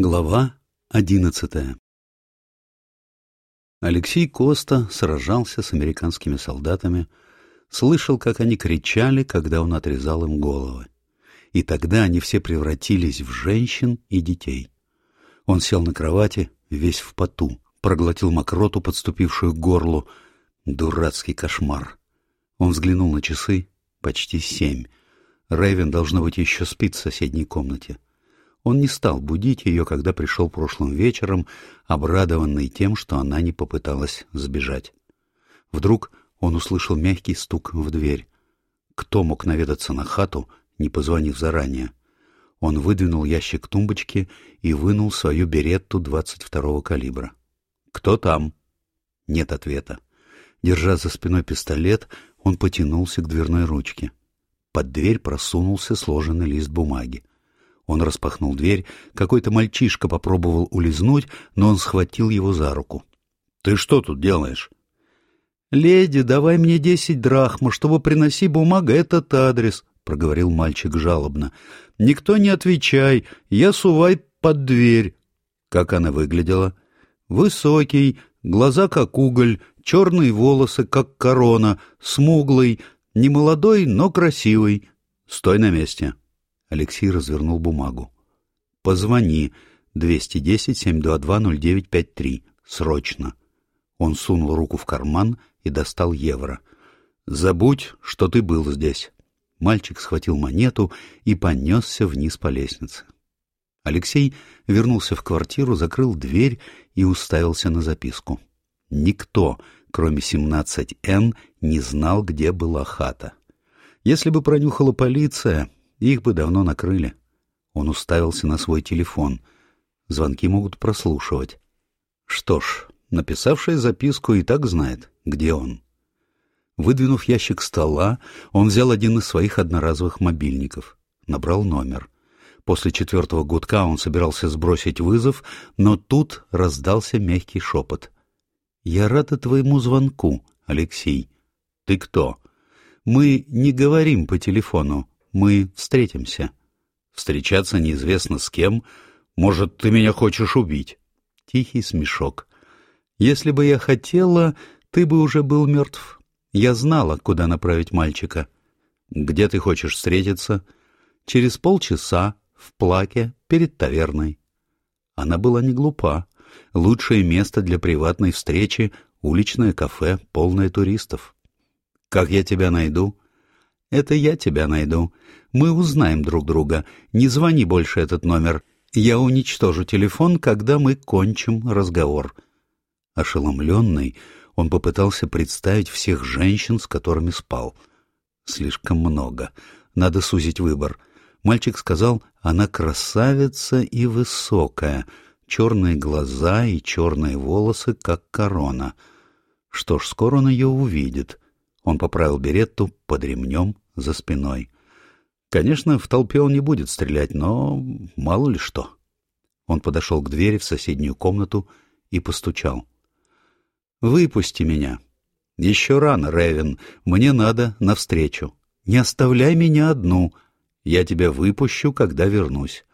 Глава одиннадцатая Алексей Коста сражался с американскими солдатами, слышал, как они кричали, когда он отрезал им головы. И тогда они все превратились в женщин и детей. Он сел на кровати, весь в поту, проглотил мокроту, подступившую к горлу. Дурацкий кошмар. Он взглянул на часы. Почти семь. Рэйвен, должно быть, еще спит в соседней комнате. — он не стал будить ее, когда пришел прошлым вечером, обрадованный тем, что она не попыталась сбежать. Вдруг он услышал мягкий стук в дверь. Кто мог наведаться на хату, не позвонив заранее? Он выдвинул ящик тумбочки и вынул свою беретту 22-го калибра. «Кто там?» Нет ответа. Держа за спиной пистолет, он потянулся к дверной ручке. Под дверь просунулся сложенный лист бумаги. Он распахнул дверь. Какой-то мальчишка попробовал улизнуть, но он схватил его за руку. — Ты что тут делаешь? — Леди, давай мне десять драхма, чтобы приноси бумага этот адрес, — проговорил мальчик жалобно. — Никто не отвечай, я сувай под дверь. Как она выглядела? Высокий, глаза как уголь, черные волосы как корона, смуглый, немолодой, но красивый. Стой на месте. — Алексей развернул бумагу. «Позвони. 210-722-0953. Срочно». Он сунул руку в карман и достал евро. «Забудь, что ты был здесь». Мальчик схватил монету и понесся вниз по лестнице. Алексей вернулся в квартиру, закрыл дверь и уставился на записку. Никто, кроме 17Н, не знал, где была хата. Если бы пронюхала полиция, их бы давно накрыли. Он уставился на свой телефон. Звонки могут прослушивать. Что ж, написавший записку и так знает, где он. Выдвинув ящик стола, он взял один из своих одноразовых мобильников. Набрал номер. После четвертого гудка он собирался сбросить вызов, но тут раздался мягкий шепот. «Я рада твоему звонку, Алексей». «Ты кто?» «Мы не говорим по телефону мы встретимся. Встречаться неизвестно с кем. Может, ты меня хочешь убить? Тихий смешок. Если бы я хотела, ты бы уже был мертв. Я знала, куда направить мальчика. Где ты хочешь встретиться? Через полчаса, в плаке, перед таверной. Она была не глупа. Лучшее место для приватной встречи — уличное кафе, полное туристов. Как я тебя найду? Это я тебя найду. Мы узнаем друг друга. Не звони больше этот номер. Я уничтожу телефон, когда мы кончим разговор». Ошеломленный, он попытался представить всех женщин, с которыми спал. Слишком много. Надо сузить выбор. Мальчик сказал, она красавица и высокая, черные глаза и черные волосы, как корона. Что ж, скоро он ее увидит. Он поправил беретту под ремнем за спиной. Конечно, в толпе он не будет стрелять, но мало ли что. Он подошел к двери в соседнюю комнату и постучал. «Выпусти меня. Еще рано, Ревен. Мне надо навстречу. Не оставляй меня одну. Я тебя выпущу, когда вернусь».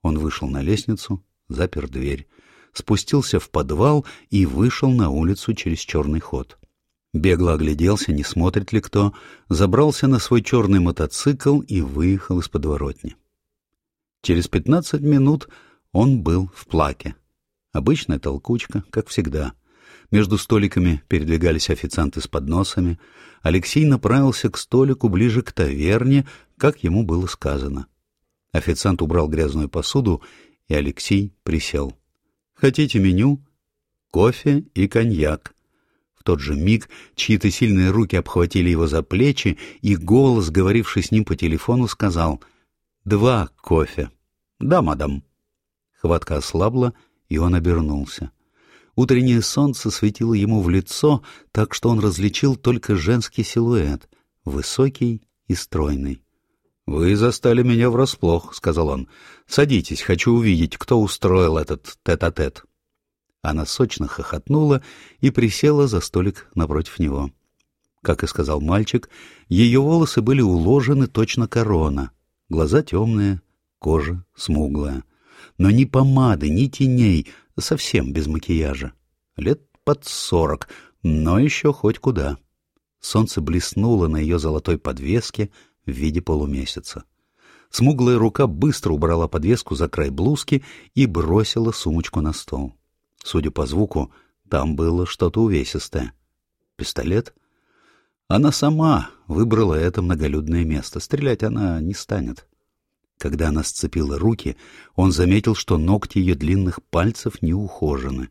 Он вышел на лестницу, запер дверь, спустился в подвал и вышел на улицу через черный ход. Бегло огляделся, не смотрит ли кто, забрался на свой черный мотоцикл и выехал из подворотни. Через пятнадцать минут он был в плаке. Обычная толкучка, как всегда. Между столиками передвигались официанты с подносами. Алексей направился к столику ближе к таверне, как ему было сказано. Официант убрал грязную посуду, и Алексей присел. «Хотите меню?» «Кофе и коньяк», тот же миг чьи-то сильные руки обхватили его за плечи, и голос, говоривший с ним по телефону, сказал «Два кофе». «Да, мадам». Хватка ослабла, и он обернулся. Утреннее солнце светило ему в лицо, так что он различил только женский силуэт, высокий и стройный. «Вы застали меня врасплох», — сказал он. «Садитесь, хочу увидеть, кто устроил этот тет-а-тет». -тет. Она сочно хохотнула и присела за столик напротив него. Как и сказал мальчик, ее волосы были уложены точно корона, глаза темные, кожа смуглая. но ни помады, ни теней, совсем без макияжа. Лет под сорок, но еще хоть куда. Солнце блеснуло на ее золотой подвеске в виде полумесяца. Смуглая рука быстро убрала подвеску за край блузки и бросила сумочку на стол. Судя по звуку, там было что-то увесистое. Пистолет? Она сама выбрала это многолюдное место. Стрелять она не станет. Когда она сцепила руки, он заметил, что ногти ее длинных пальцев не ухожены.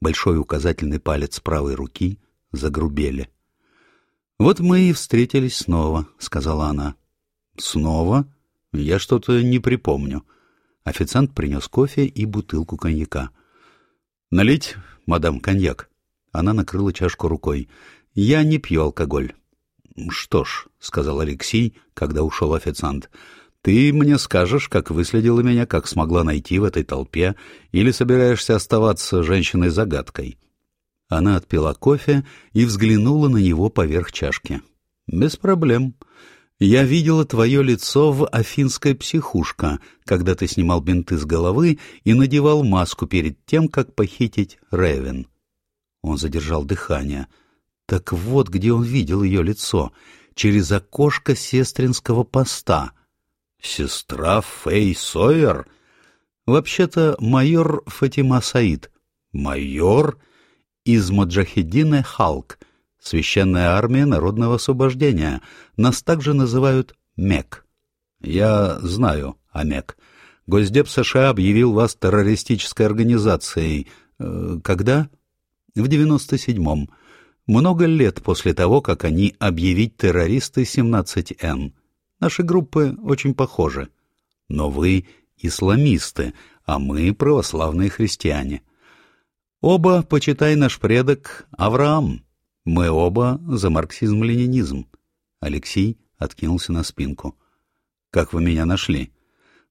Большой указательный палец правой руки загрубели. «Вот мы и встретились снова», — сказала она. «Снова? Я что-то не припомню». Официант принес кофе и бутылку коньяка. «Налить, мадам, коньяк?» Она накрыла чашку рукой. «Я не пью алкоголь». «Что ж», — сказал Алексей, когда ушел официант, — ты мне скажешь, как выследила меня, как смогла найти в этой толпе, или собираешься оставаться женщиной-загадкой?» Она отпила кофе и взглянула на него поверх чашки. «Без проблем. Я видела твое лицо в афинской психушка, когда ты снимал бинты с головы и надевал маску перед тем, как похитить Ревен». Он задержал дыхание. Так вот, где он видел ее лицо. Через окошко сестринского поста — Сестра Фэй Сойер? Вообще-то майор Фатима Саид. Майор из Маджахеддина Халк, Священная армия народного освобождения. Нас также называют МЕК. Я знаю о МЕК. Госдеп США объявил вас террористической организацией. Э, когда? В 97-м. Много лет после того, как они объявить террористы 17Н. Наши группы очень похожи. Но вы исламисты, а мы православные христиане. Оба, почитай наш предок, Авраам. Мы оба за марксизм-ленинизм. Алексей откинулся на спинку. Как вы меня нашли?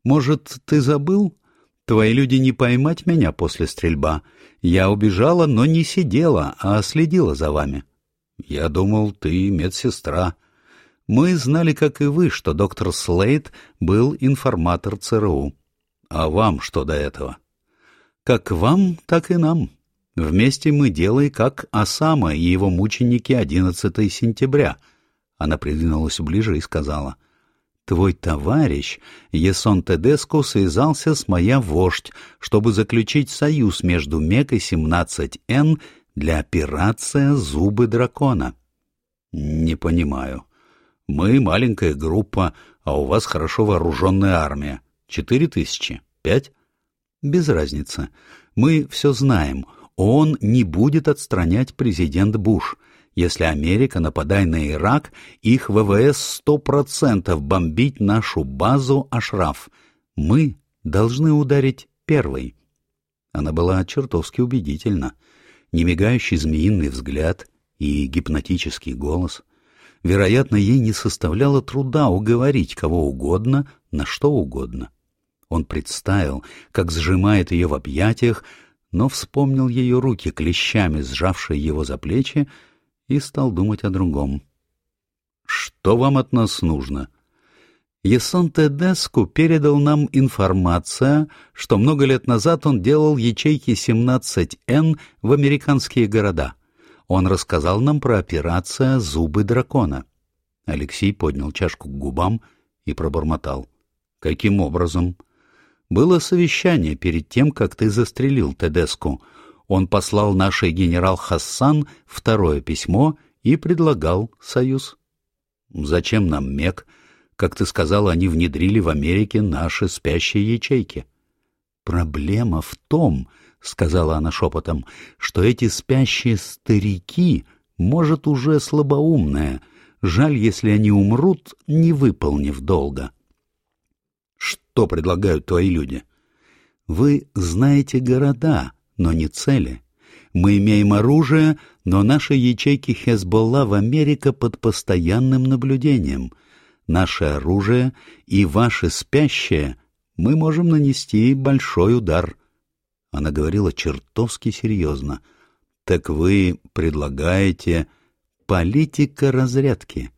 Может, ты забыл? Твои люди не поймать меня после стрельба. Я убежала, но не сидела, а следила за вами. Я думал, ты медсестра. Мы знали, как и вы, что доктор Слейд был информатор ЦРУ. А вам что до этого? Как вам, так и нам. Вместе мы делаем, как Осама и его мученики 11 сентября. Она придвинулась ближе и сказала, «Твой товарищ, Есон Тедеско, связался с моя вождь, чтобы заключить союз между МЕК и 17Н для операции «Зубы дракона». «Не понимаю», мы маленькая группа, а у вас хорошо вооруженная армия. Четыре тысячи? Пять? Без разницы. Мы все знаем. Он не будет отстранять президент Буш. Если Америка, нападай на Ирак, их ВВС сто процентов бомбить нашу базу Ашраф. Мы должны ударить первой. Она была чертовски убедительна. Немигающий змеиный взгляд и гипнотический голос — Вероятно, ей не составляло труда уговорить кого угодно на что угодно. Он представил, как сжимает ее в объятиях, но вспомнил ее руки, клещами сжавшие его за плечи, и стал думать о другом. «Что вам от нас нужно?» Есон Тедеску передал нам информацию, что много лет назад он делал ячейки 17Н в американские города — он рассказал нам про операцию «Зубы дракона». Алексей поднял чашку к губам и пробормотал. «Каким образом?» «Было совещание перед тем, как ты застрелил Тедеску. Он послал нашей генерал Хассан второе письмо и предлагал союз». «Зачем нам МЕК? Как ты сказал, они внедрили в Америке наши спящие ячейки». «Проблема в том, — сказала она шепотом, — что эти спящие старики, может, уже слабоумные. Жаль, если они умрут, не выполнив долга. — Что предлагают твои люди? — Вы знаете города, но не цели. Мы имеем оружие, но наши ячейки Хезболла в Америке под постоянным наблюдением. Наше оружие и ваши спящие мы можем нанести большой удар — она говорила чертовски серьезно. «Так вы предлагаете политика разрядки.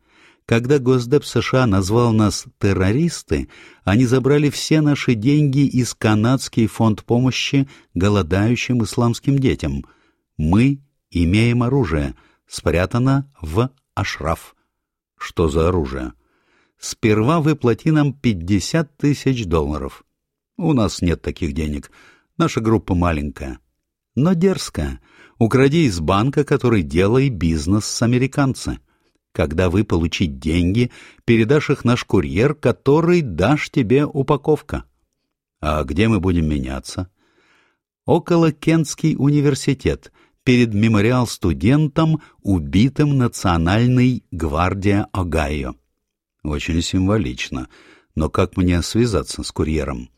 Когда Госдеп США назвал нас террористы, они забрали все наши деньги из канадский фонд помощи голодающим исламским детям. Мы имеем оружие, спрятано в Ашраф. Что за оружие? Сперва выплати нам пятьдесят тысяч долларов. У нас нет таких денег. Наша группа маленькая. Но дерзкая. Укради из банка, который делай бизнес с американцами. Когда вы получить деньги, передашь их наш курьер, который дашь тебе упаковка. А где мы будем меняться? Около Кентский университет, перед мемориал студентам, убитым Национальной гвардия Огайо. Очень символично. Но как мне связаться с курьером?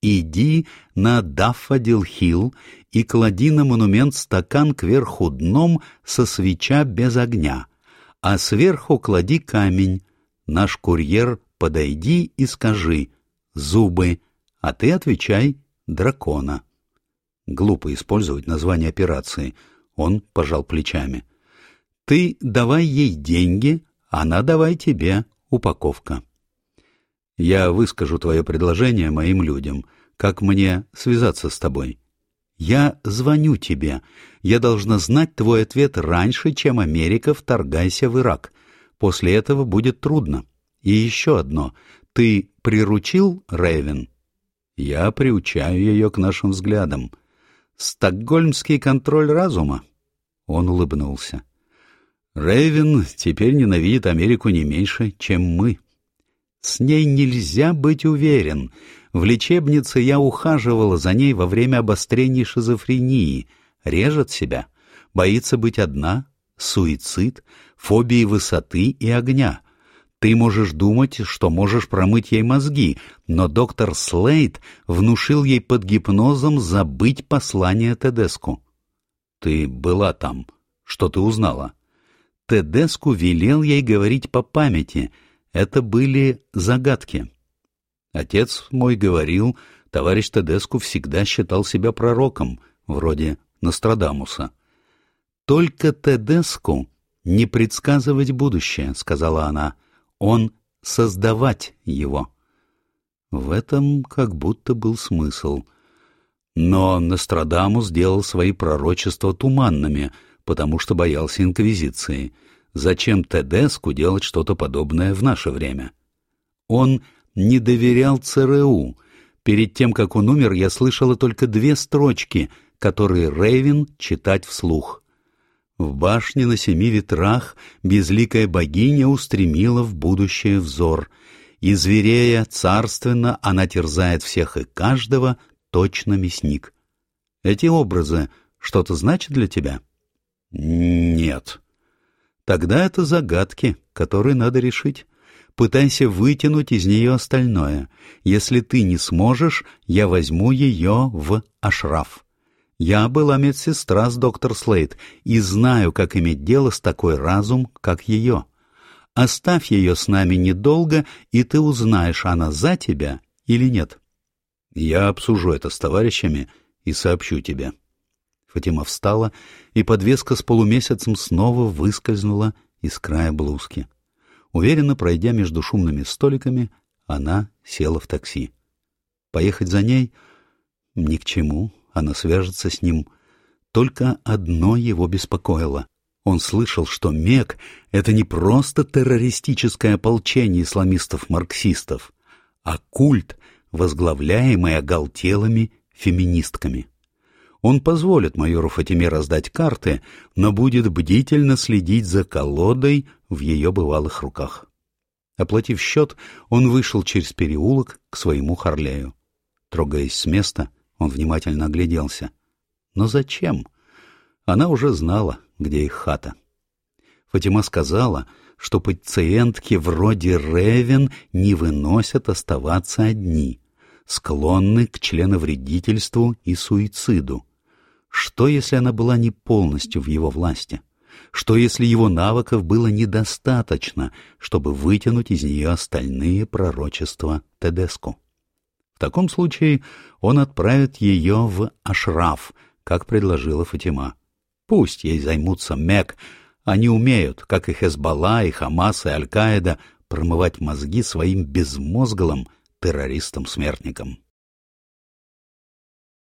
Иди на Даффадил-Хилл и клади на монумент стакан кверху дном со свеча без огня — а сверху клади камень. Наш курьер подойди и скажи «зубы», а ты отвечай «дракона». Глупо использовать название операции. Он пожал плечами. Ты давай ей деньги, она давай тебе упаковка. Я выскажу твое предложение моим людям. Как мне связаться с тобой? Я звоню тебе. Я должна знать твой ответ раньше, чем Америка вторгайся в Ирак. После этого будет трудно. И еще одно. Ты приручил Рейвен? Я приучаю ее к нашим взглядам. Стокгольмский контроль разума? Он улыбнулся. Рейвен теперь ненавидит Америку не меньше, чем мы. С ней нельзя быть уверен. В лечебнице я ухаживала за ней во время обострений шизофрении. Режет себя, боится быть одна, суицид, фобии высоты и огня. Ты можешь думать, что можешь промыть ей мозги, но доктор Слейд внушил ей под гипнозом забыть послание Тедеску. Ты была там. Что ты узнала? Тедеску велел ей говорить по памяти. Это были загадки. Отец мой говорил, товарищ Тедеску всегда считал себя пророком, вроде Нострадамуса. «Только Тедеску не предсказывать будущее», — сказала она. «Он создавать его». В этом как будто был смысл. Но Нострадамус делал свои пророчества туманными, потому что боялся инквизиции. Зачем Тедеску делать что-то подобное в наше время? Он не доверял ЦРУ. Перед тем, как он умер, я слышала только две строчки, которые Рейвен читать вслух. В башне на семи ветрах безликая богиня устремила в будущее взор, и зверея царственно она терзает всех и каждого, точно мясник. Эти образы что-то значат для тебя? Нет. Тогда это загадки, которые надо решить пытайся вытянуть из нее остальное. Если ты не сможешь, я возьму ее в Ашраф. Я была медсестра с доктор Слейд и знаю, как иметь дело с такой разум, как ее. Оставь ее с нами недолго, и ты узнаешь, она за тебя или нет. Я обсужу это с товарищами и сообщу тебе. Фатима встала, и подвеска с полумесяцем снова выскользнула из края блузки. Уверенно пройдя между шумными столиками, она села в такси. Поехать за ней? Ни к чему, она свяжется с ним. Только одно его беспокоило. Он слышал, что МЕК — это не просто террористическое ополчение исламистов-марксистов, а культ, возглавляемый оголтелыми феминистками. Он позволит майору Фатиме раздать карты, но будет бдительно следить за колодой в ее бывалых руках. Оплатив счет, он вышел через переулок к своему Харлею. Трогаясь с места, он внимательно огляделся. Но зачем? Она уже знала, где их хата. Фатима сказала, что пациентки вроде Ревен не выносят оставаться одни, склонны к членовредительству и суициду. Что, если она была не полностью в его власти? Что, если его навыков было недостаточно, чтобы вытянуть из нее остальные пророчества Тедеску? В таком случае он отправит ее в Ашраф, как предложила Фатима. Пусть ей займутся Мек, Они умеют, как и Хезбалла, и Хамас, и Аль-Каида, промывать мозги своим безмозглым террористам-смертникам.